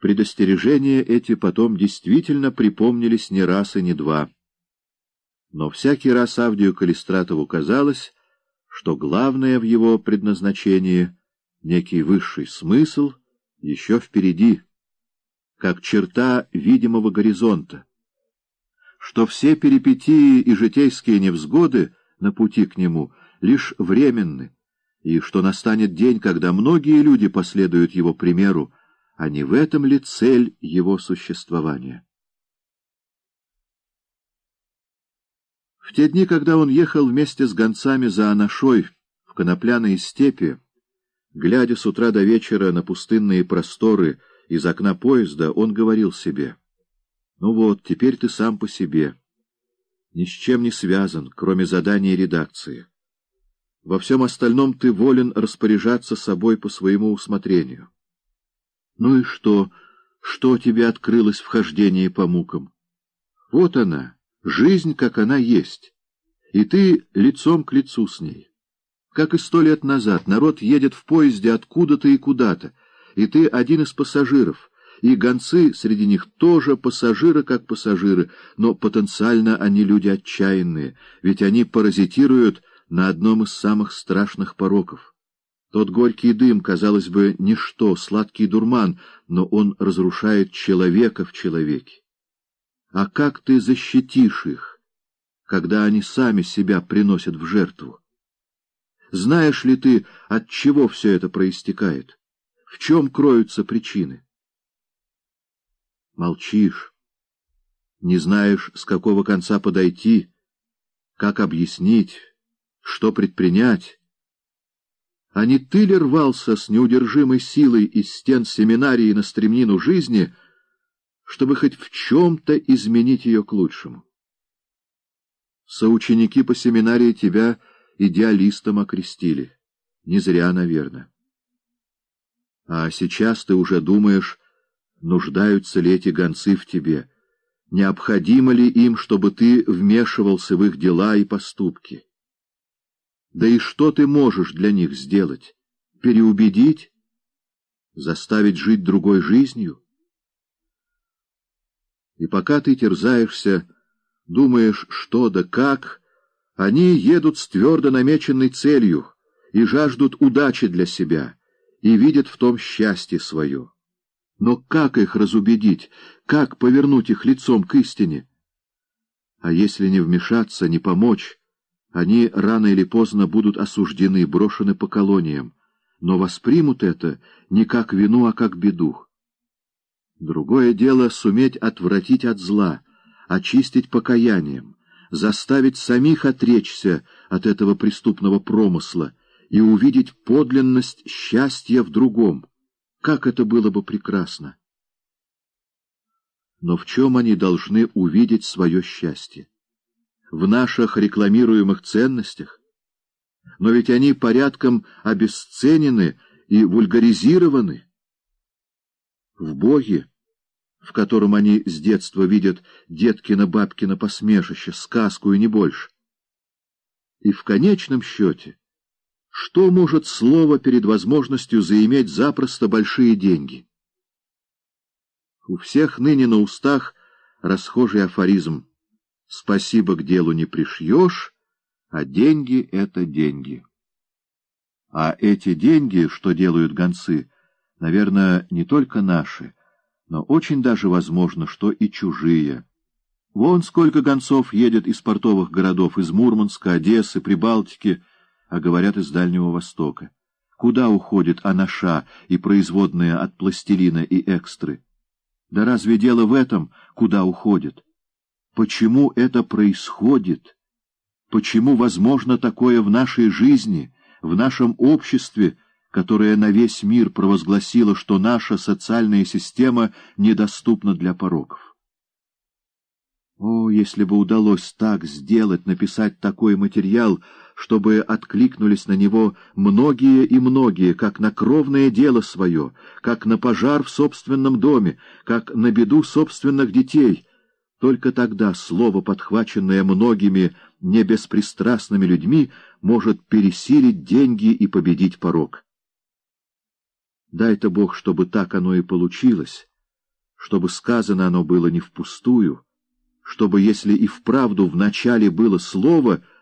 Предостережения эти потом действительно припомнились не раз и не два. Но всякий раз Авдию Калистратову казалось, что главное в его предназначении, некий высший смысл, еще впереди, как черта видимого горизонта, что все перипетии и житейские невзгоды на пути к нему лишь временны, и что настанет день, когда многие люди последуют его примеру, а не в этом ли цель его существования? В те дни, когда он ехал вместе с гонцами за Анашой в конопляные степи, глядя с утра до вечера на пустынные просторы из окна поезда, он говорил себе, «Ну вот, теперь ты сам по себе, ни с чем не связан, кроме задания редакции. Во всем остальном ты волен распоряжаться собой по своему усмотрению». Ну и что? Что тебе открылось в хождении по мукам? Вот она, жизнь, как она есть, и ты лицом к лицу с ней. Как и сто лет назад, народ едет в поезде откуда-то и куда-то, и ты один из пассажиров, и гонцы среди них тоже пассажиры как пассажиры, но потенциально они люди отчаянные, ведь они паразитируют на одном из самых страшных пороков. Тот горький дым, казалось бы, ничто, сладкий дурман, но он разрушает человека в человеке. А как ты защитишь их, когда они сами себя приносят в жертву? Знаешь ли ты, от чего все это проистекает? В чем кроются причины? Молчишь, не знаешь, с какого конца подойти, как объяснить, что предпринять. А не ты ли рвался с неудержимой силой из стен семинарии на стремнину жизни, чтобы хоть в чем-то изменить ее к лучшему? Соученики по семинарии тебя идеалистом окрестили. Не зря, наверное. А сейчас ты уже думаешь, нуждаются ли эти гонцы в тебе, необходимо ли им, чтобы ты вмешивался в их дела и поступки. Да и что ты можешь для них сделать? Переубедить? Заставить жить другой жизнью? И пока ты терзаешься, думаешь, что да как, они едут с твердо намеченной целью и жаждут удачи для себя, и видят в том счастье свое. Но как их разубедить, как повернуть их лицом к истине? А если не вмешаться, не помочь, они рано или поздно будут осуждены, брошены по колониям, но воспримут это не как вину, а как беду. Другое дело — суметь отвратить от зла, очистить покаянием, заставить самих отречься от этого преступного промысла и увидеть подлинность счастья в другом. Как это было бы прекрасно! Но в чем они должны увидеть свое счастье? В наших рекламируемых ценностях. Но ведь они порядком обесценены и вульгаризированы. В Боге, в котором они с детства видят деткино-бабкино посмешище, сказку и не больше. И в конечном счете, что может слово перед возможностью заиметь запросто большие деньги? У всех ныне на устах расхожий афоризм Спасибо к делу не пришьешь, а деньги — это деньги. А эти деньги, что делают гонцы, наверное, не только наши, но очень даже возможно, что и чужие. Вон сколько гонцов едет из портовых городов, из Мурманска, Одессы, Прибалтики, а говорят, из Дальнего Востока. Куда уходит анаша и производные от пластилина и экстры? Да разве дело в этом, куда уходит? Почему это происходит, почему возможно такое в нашей жизни, в нашем обществе, которое на весь мир провозгласило, что наша социальная система недоступна для пороков. О, если бы удалось так сделать, написать такой материал, чтобы откликнулись на него многие и многие, как на кровное дело свое, как на пожар в собственном доме, как на беду собственных детей — только тогда слово, подхваченное многими небеспристрастными людьми, может пересилить деньги и победить порог. Дай-то Бог, чтобы так оно и получилось, чтобы сказано оно было не впустую, чтобы, если и вправду в начале было слово —